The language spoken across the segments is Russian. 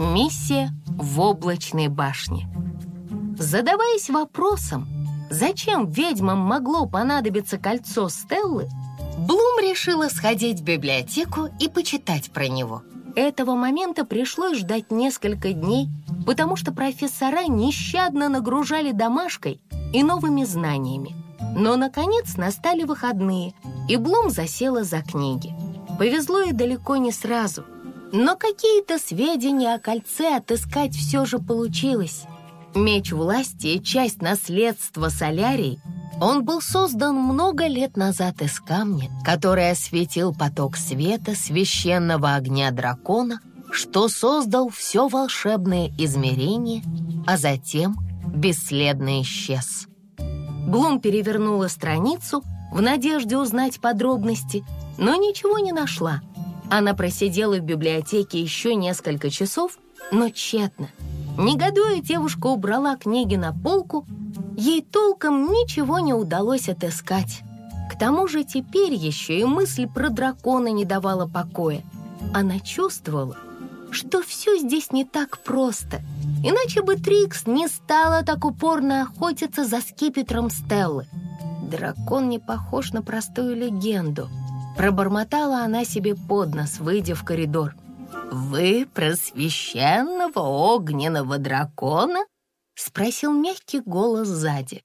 Миссия в облачной башне. Задаваясь вопросом, зачем ведьмам могло понадобиться кольцо Стеллы, Блум решила сходить в библиотеку и почитать про него. Этого момента пришлось ждать несколько дней, потому что профессора нещадно нагружали домашкой и новыми знаниями. Но, наконец, настали выходные, и Блум засела за книги. Повезло ей далеко не сразу — но какие-то сведения о кольце отыскать все же получилось. Меч власти и часть наследства Солярий он был создан много лет назад из камня, который осветил поток света священного огня дракона, что создал все волшебное измерение, а затем бесследно исчез. Блум перевернула страницу в надежде узнать подробности, но ничего не нашла — она просидела в библиотеке еще несколько часов, но тщетно. Негодуя, девушка убрала книги на полку. Ей толком ничего не удалось отыскать. К тому же теперь еще и мысль про дракона не давала покоя. Она чувствовала, что все здесь не так просто. Иначе бы Трикс не стала так упорно охотиться за скипетром Стеллы. Дракон не похож на простую легенду — Пробормотала она себе под нос, выйдя в коридор. «Вы про священного огненного дракона?» — спросил мягкий голос сзади.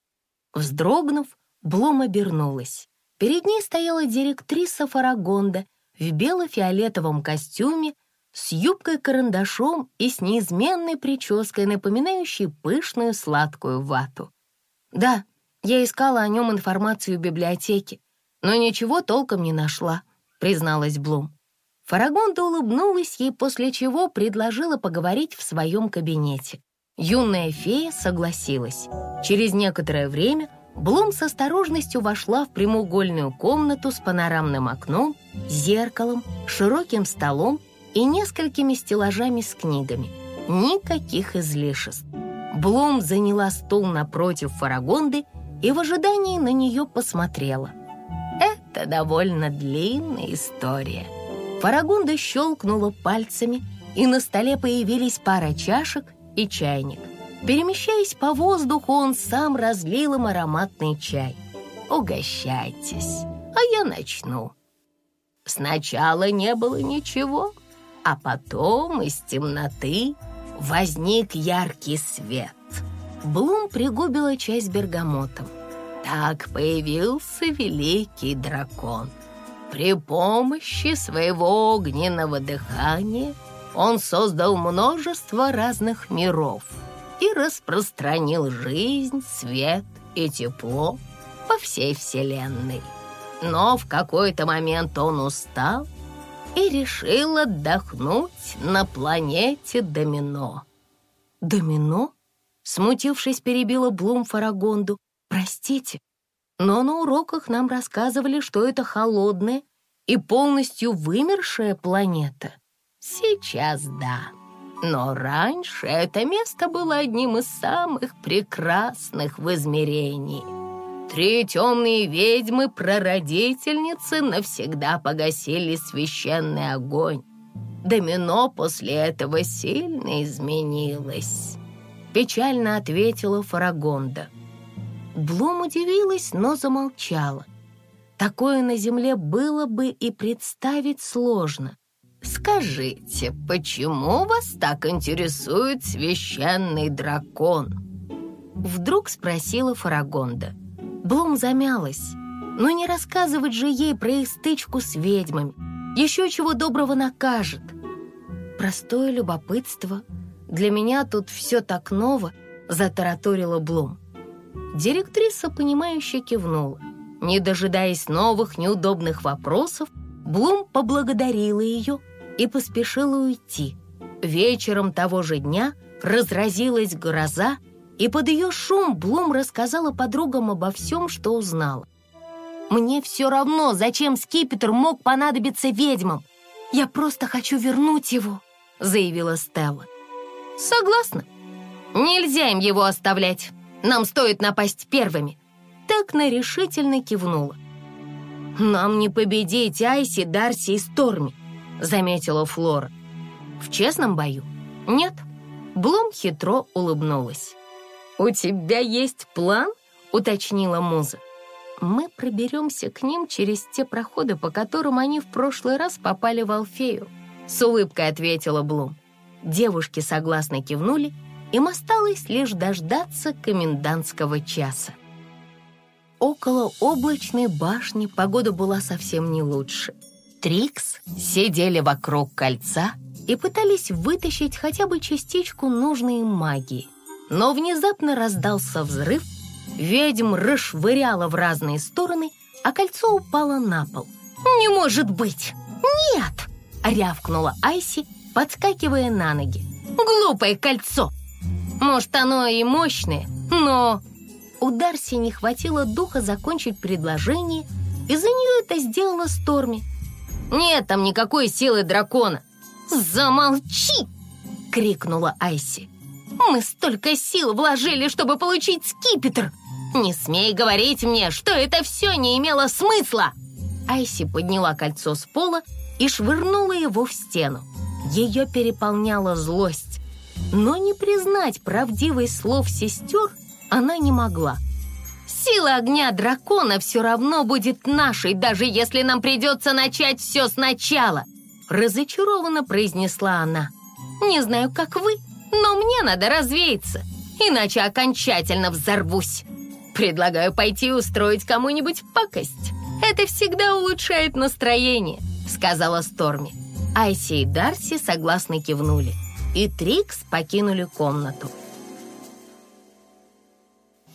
Вздрогнув, Блум обернулась. Перед ней стояла директриса Фарагонда в бело-фиолетовом костюме с юбкой-карандашом и с неизменной прической, напоминающей пышную сладкую вату. «Да, я искала о нем информацию в библиотеке но ничего толком не нашла», — призналась Блум. Фарагонда улыбнулась ей, после чего предложила поговорить в своем кабинете. Юная фея согласилась. Через некоторое время Блум с осторожностью вошла в прямоугольную комнату с панорамным окном, зеркалом, широким столом и несколькими стеллажами с книгами. Никаких излишеств. Блум заняла стул напротив Фарагонды и в ожидании на нее посмотрела — это довольно длинная история. Фарагунда щелкнула пальцами, и на столе появились пара чашек и чайник. Перемещаясь по воздуху, он сам разлил им ароматный чай. «Угощайтесь, а я начну». Сначала не было ничего, а потом из темноты возник яркий свет. Блум пригубила чай с бергамотом. Так появился великий дракон. При помощи своего огненного дыхания он создал множество разных миров и распространил жизнь, свет и тепло по всей Вселенной. Но в какой-то момент он устал и решил отдохнуть на планете Домино. «Домино?» Смутившись, перебила Блум Фарагонду. Простите, но на уроках нам рассказывали, что это холодная и полностью вымершая планета. Сейчас да, но раньше это место было одним из самых прекрасных в измерении. Три темные ведьмы-прародительницы навсегда погасили священный огонь. Домино после этого сильно изменилось. Печально ответила Фарагонда. Блум удивилась, но замолчала. Такое на земле было бы и представить сложно. «Скажите, почему вас так интересует священный дракон?» Вдруг спросила Фарагонда. Блум замялась. Но не рассказывать же ей про их стычку с ведьмами. Еще чего доброго накажет. Простое любопытство. Для меня тут все так ново, затараторила Блум. Директриса, понимающе кивнула. Не дожидаясь новых неудобных вопросов, Блум поблагодарила ее и поспешила уйти. Вечером того же дня разразилась гроза, и под ее шум Блум рассказала подругам обо всем, что узнала. «Мне все равно, зачем скипетр мог понадобиться ведьмам. Я просто хочу вернуть его», — заявила Стелла. «Согласна. Нельзя им его оставлять». Нам стоит напасть первыми!» Такна решительно кивнула. «Нам не победить Айси, Дарси и Сторми», — заметила Флора. «В честном бою Нет, Блум хитро улыбнулась. «У тебя есть план?» — уточнила Муза. «Мы проберемся к ним через те проходы, по которым они в прошлый раз попали в Алфею», — с улыбкой ответила Блум. Девушки согласно кивнули, им осталось лишь дождаться комендантского часа. Около облачной башни погода была совсем не лучше. Трикс сидели вокруг кольца и пытались вытащить хотя бы частичку нужной им магии. Но внезапно раздался взрыв, ведьм расшвыряло в разные стороны, а кольцо упало на пол. «Не может быть! Нет!» — рявкнула Айси, подскакивая на ноги. «Глупое кольцо! Может, оно и мощное, но...» У Дарси не хватило духа закончить предложение, и за нее это сделала Сторми. «Нет там никакой силы дракона!» «Замолчи!» — крикнула Айси. «Мы столько сил вложили, чтобы получить скипетр! Не смей говорить мне, что это все не имело смысла!» Айси подняла кольцо с пола и швырнула его в стену. Ее переполняла злость. Но не признать правдивый слов сестер она не могла. «Сила огня дракона все равно будет нашей, даже если нам придется начать все сначала!» Разочарованно произнесла она. «Не знаю, как вы, но мне надо развеяться, иначе окончательно взорвусь. Предлагаю пойти устроить кому-нибудь пакость. Это всегда улучшает настроение», — сказала Сторми. Айси и Дарси согласно кивнули, и Трикс покинули комнату.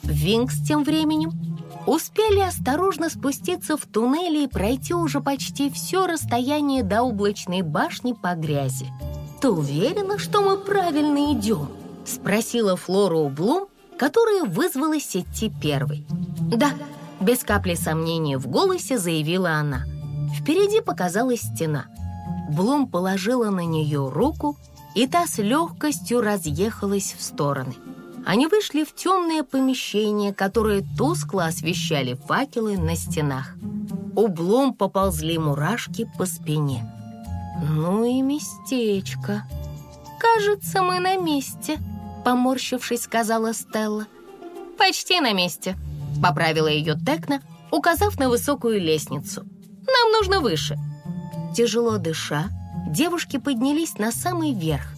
Винкс тем временем успели осторожно спуститься в туннели и пройти уже почти все расстояние до облачной башни по грязи. «Ты уверена, что мы правильно идем?» — спросила Флора у Блум, которая вызвалась идти первой. «Да», — без капли сомнения в голосе заявила она. Впереди показалась стена — Блум положила на нее руку, и та с легкостью разъехалась в стороны. Они вышли в темное помещение, которое тускло освещали факелы на стенах. У Блум поползли мурашки по спине. «Ну и местечко!» «Кажется, мы на месте», — поморщившись, сказала Стелла. «Почти на месте», — поправила ее Текна, указав на высокую лестницу. «Нам нужно выше». Тяжело дыша, девушки поднялись на самый верх.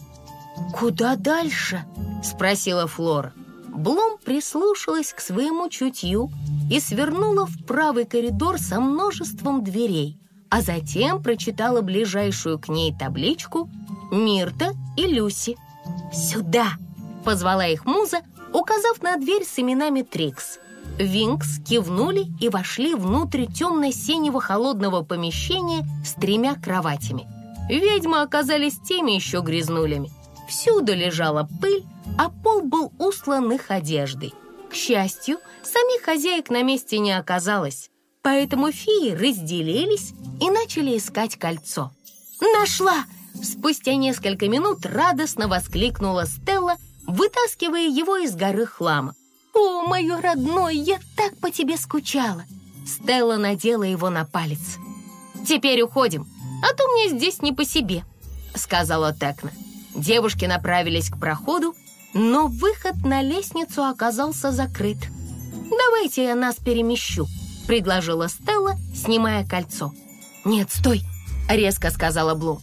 «Куда дальше?» — спросила Флора. Блум прислушалась к своему чутью и свернула в правый коридор со множеством дверей, а затем прочитала ближайшую к ней табличку «Мирта и Люси». «Сюда!» — позвала их муза, указав на дверь с именами Трикс. Винкс кивнули и вошли внутрь темно-синего холодного помещения с тремя кроватями. Ведьмы оказались теми еще грязнулями. Всюду лежала пыль, а пол был услан их одеждой. К счастью, самих хозяек на месте не оказалось, поэтому феи разделились и начали искать кольцо. «Нашла!» Спустя несколько минут радостно воскликнула Стелла, вытаскивая его из горы хлама. «О, мое родной, я так по тебе скучала!» Стелла надела его на палец. «Теперь уходим, а то мне здесь не по себе», — сказала Текна. Девушки направились к проходу, но выход на лестницу оказался закрыт. «Давайте я нас перемещу», — предложила Стелла, снимая кольцо. «Нет, стой!» — резко сказала Блу.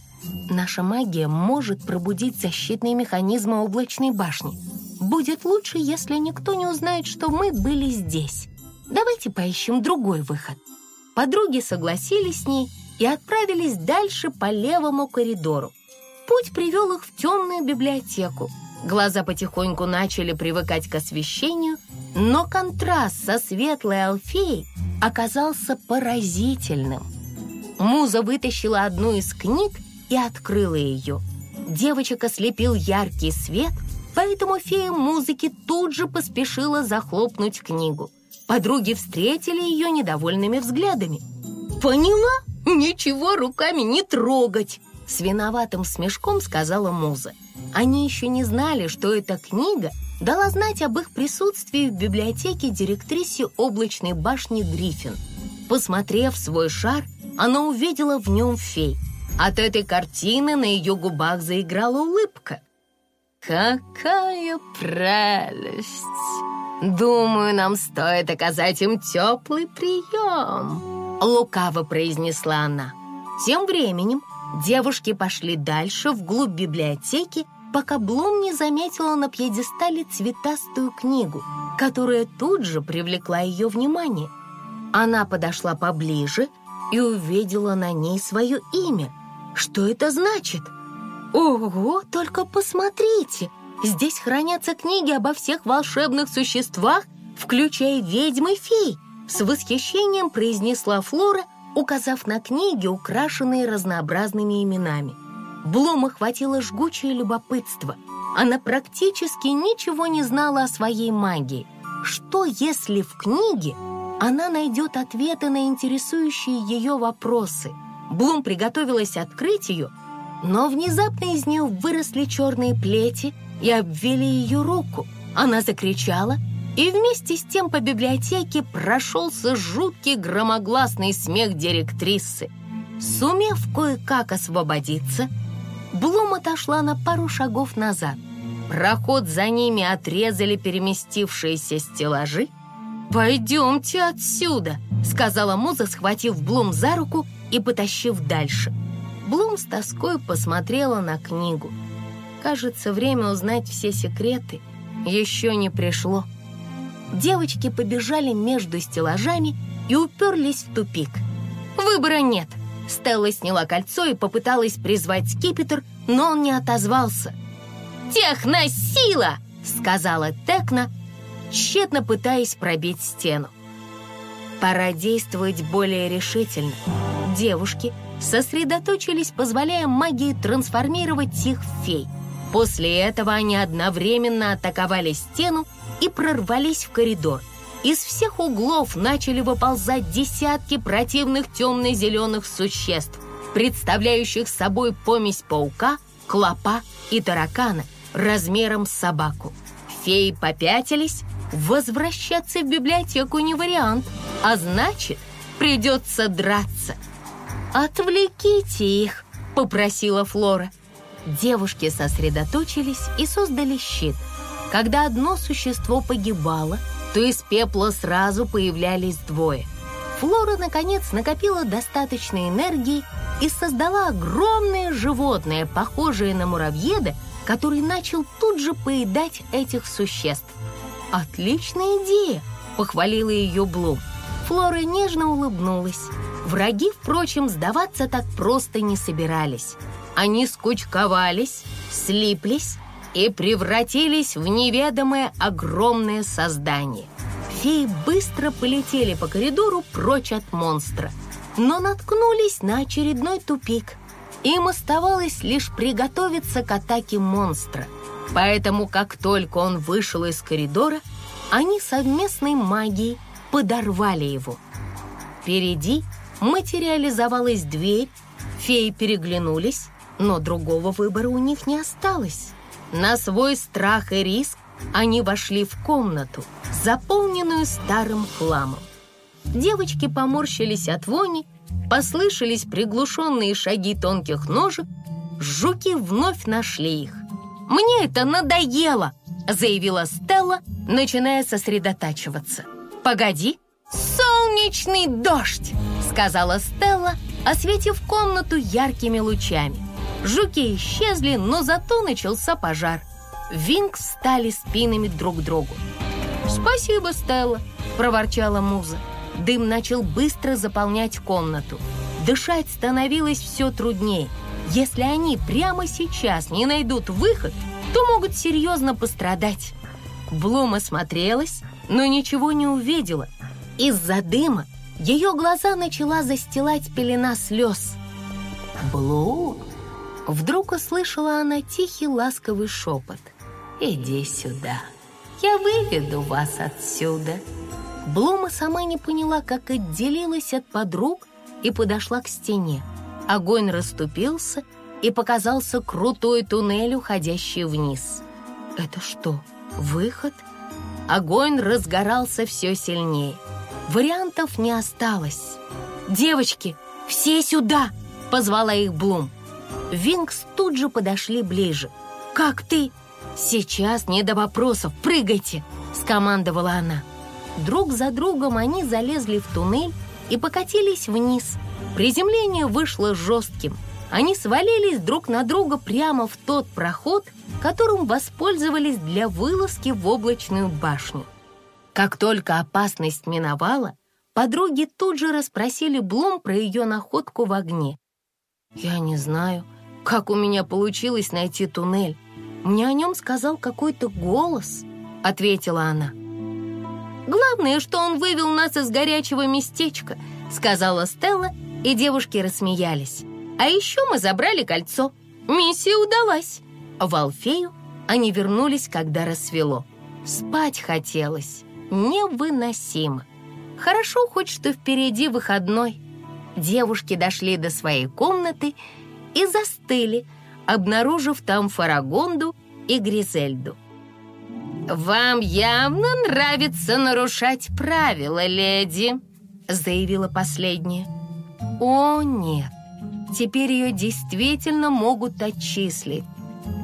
«Наша магия может пробудить защитные механизмы облачной башни. Будет лучше, если никто не узнает, что мы были здесь. Давайте поищем другой выход». Подруги согласились с ней и отправились дальше по левому коридору. Путь привел их в темную библиотеку. Глаза потихоньку начали привыкать к освещению, но контраст со светлой алфеей оказался поразительным. Муза вытащила одну из книг и открыла ее. Девочек ослепил яркий свет — поэтому фея музыки тут же поспешила захлопнуть книгу. Подруги встретили ее недовольными взглядами. «Поняла? Ничего руками не трогать!» С виноватым смешком сказала Муза. Они еще не знали, что эта книга дала знать об их присутствии в библиотеке директрисе облачной башни Гриффин. Посмотрев свой шар, она увидела в нем фей. От этой картины на ее губах заиграла улыбка. «Какая прелесть! Думаю, нам стоит оказать им теплый прием!» Лукаво произнесла она. Тем временем девушки пошли дальше, вглубь библиотеки, пока Блум не заметила на пьедестале цветастую книгу, которая тут же привлекла ее внимание. Она подошла поближе и увидела на ней свое имя. Что это значит? Ого, только посмотрите! Здесь хранятся книги обо всех волшебных существах, включая ведьм и фей. С восхищением произнесла Флора, указав на книги, украшенные разнообразными именами. Блум охватило жгучее любопытство. Она практически ничего не знала о своей магии. Что, если в книге она найдет ответы на интересующие ее вопросы? Блум приготовилась открыть ее, но внезапно из нее выросли черные плети и обвели ее руку. Она закричала, и вместе с тем по библиотеке прошелся жуткий громогласный смех директрисы. Сумев кое-как освободиться, Блум отошла на пару шагов назад. Проход за ними отрезали переместившиеся стеллажи. «Пойдемте отсюда», — сказала Муза, схватив Блум за руку и потащив дальше. Блум с тоской посмотрела на книгу. Кажется, время узнать все секреты еще не пришло. Девочки побежали между стеллажами и уперлись в тупик. Выбора нет. Стелла сняла кольцо и попыталась призвать скипетр, но он не отозвался. «Техносила!» — сказала Текна, тщетно пытаясь пробить стену. Пора действовать более решительно. Девушки сосредоточились, позволяя магии трансформировать их в фей. После этого они одновременно атаковали стену и прорвались в коридор. Из всех углов начали выползать десятки противных темно-зеленых существ, представляющих собой помесь паука, клопа и таракана размером с собаку. Феи попятились, возвращаться в библиотеку не вариант, а значит, придется драться. «Отвлеките их», — попросила Флора. Девушки сосредоточились и создали щит. Когда одно существо погибало, то из пепла сразу появлялись двое. Флора, наконец, накопила достаточно энергии и создала огромное животное, похожее на муравьеда, который начал тут же поедать этих существ. «Отличная идея!» — похвалила ее Блум. Флора нежно улыбнулась. Враги, впрочем, сдаваться так просто не собирались. Они скучковались, слиплись и превратились в неведомое огромное создание. Феи быстро полетели по коридору прочь от монстра, но наткнулись на очередной тупик. Им оставалось лишь приготовиться к атаке монстра. Поэтому, как только он вышел из коридора, они совместной магией подорвали его. Впереди материализовалась дверь, феи переглянулись, но другого выбора у них не осталось. На свой страх и риск они вошли в комнату, заполненную старым хламом. Девочки поморщились от вони, послышались приглушенные шаги тонких ножек, жуки вновь нашли их. «Мне это надоело!» — заявила Стелла, начиная сосредотачиваться. «Погоди, солнечный дождь!» — сказала Стелла, осветив комнату яркими лучами. Жуки исчезли, но зато начался пожар. Винг встали спинами друг к другу. «Спасибо, Стелла», — проворчала Муза. Дым начал быстро заполнять комнату. Дышать становилось все труднее. Если они прямо сейчас не найдут выход, то могут серьезно пострадать. Блум осмотрелась, но ничего не увидела. Из-за дыма ее глаза начала застилать пелена слез. «Блум!» Вдруг услышала она тихий ласковый шепот. «Иди сюда, я выведу вас отсюда». Блума сама не поняла, как отделилась от подруг и подошла к стене. Огонь расступился, и показался крутой туннель, уходящий вниз. «Это что, выход?» Огонь разгорался все сильнее. Вариантов не осталось. «Девочки, все сюда!» — позвала их Блум. Винкс тут же подошли ближе. «Как ты?» «Сейчас не до вопросов, прыгайте!» — скомандовала она. Друг за другом они залезли в туннель и покатились вниз. Приземление вышло жестким. Они свалились друг на друга прямо в тот проход, которым воспользовались для вылазки в облачную башню. Как только опасность миновала, подруги тут же расспросили Блум про ее находку в огне. «Я не знаю, как у меня получилось найти туннель. Мне о нем сказал какой-то голос», — ответила она. «Главное, что он вывел нас из горячего местечка», — сказала Стелла, и девушки рассмеялись. «А еще мы забрали кольцо. Миссия удалась». В Алфею они вернулись, когда рассвело. Спать хотелось невыносимо. Хорошо хоть, что впереди выходной. Девушки дошли до своей комнаты и застыли, обнаружив там Фарагонду и Гризельду. «Вам явно нравится нарушать правила, леди», заявила последняя. «О, нет, теперь ее действительно могут отчислить».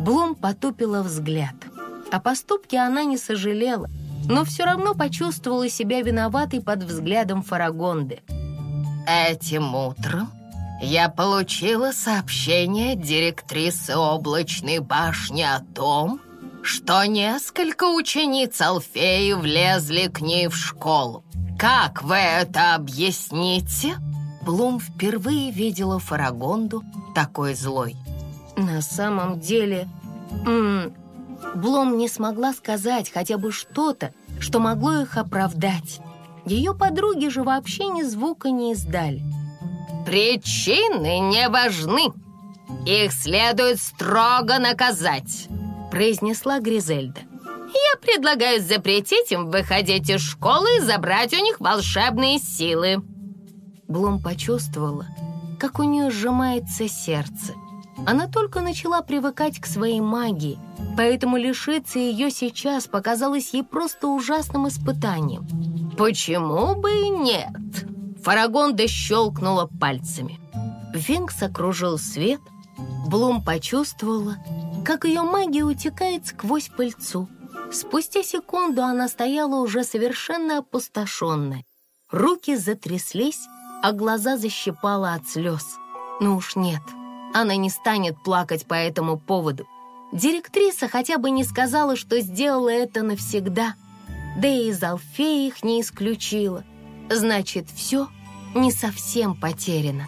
Блум потупила взгляд. О поступке она не сожалела, но все равно почувствовала себя виноватой под взглядом Фарагонды. «Этим утром я получила сообщение директрисы облачной башни о том, что несколько учениц Алфеи влезли к ней в школу. Как вы это объясните?» Блум впервые видела Фарагонду такой злой. «На самом деле...» Блум не смогла сказать хотя бы что-то, что могло их оправдать. Ее подруги же вообще ни звука не издали. «Причины не важны. Их следует строго наказать», произнесла Гризельда. «Я предлагаю запретить им выходить из школы и забрать у них волшебные силы». Блум почувствовала, как у нее сжимается сердце. Она только начала привыкать к своей магии, поэтому лишиться ее сейчас показалось ей просто ужасным испытанием. «Почему бы и нет?» Фарагонда щелкнула пальцами. Винкс окружил свет. Блум почувствовала, как ее магия утекает сквозь пыльцу. Спустя секунду она стояла уже совершенно опустошенная. Руки затряслись, а глаза защипала от слез. Ну уж нет, она не станет плакать по этому поводу. Директриса хотя бы не сказала, что сделала это навсегда. Да и из Алфеи их не исключила. Значит, все не совсем потеряно.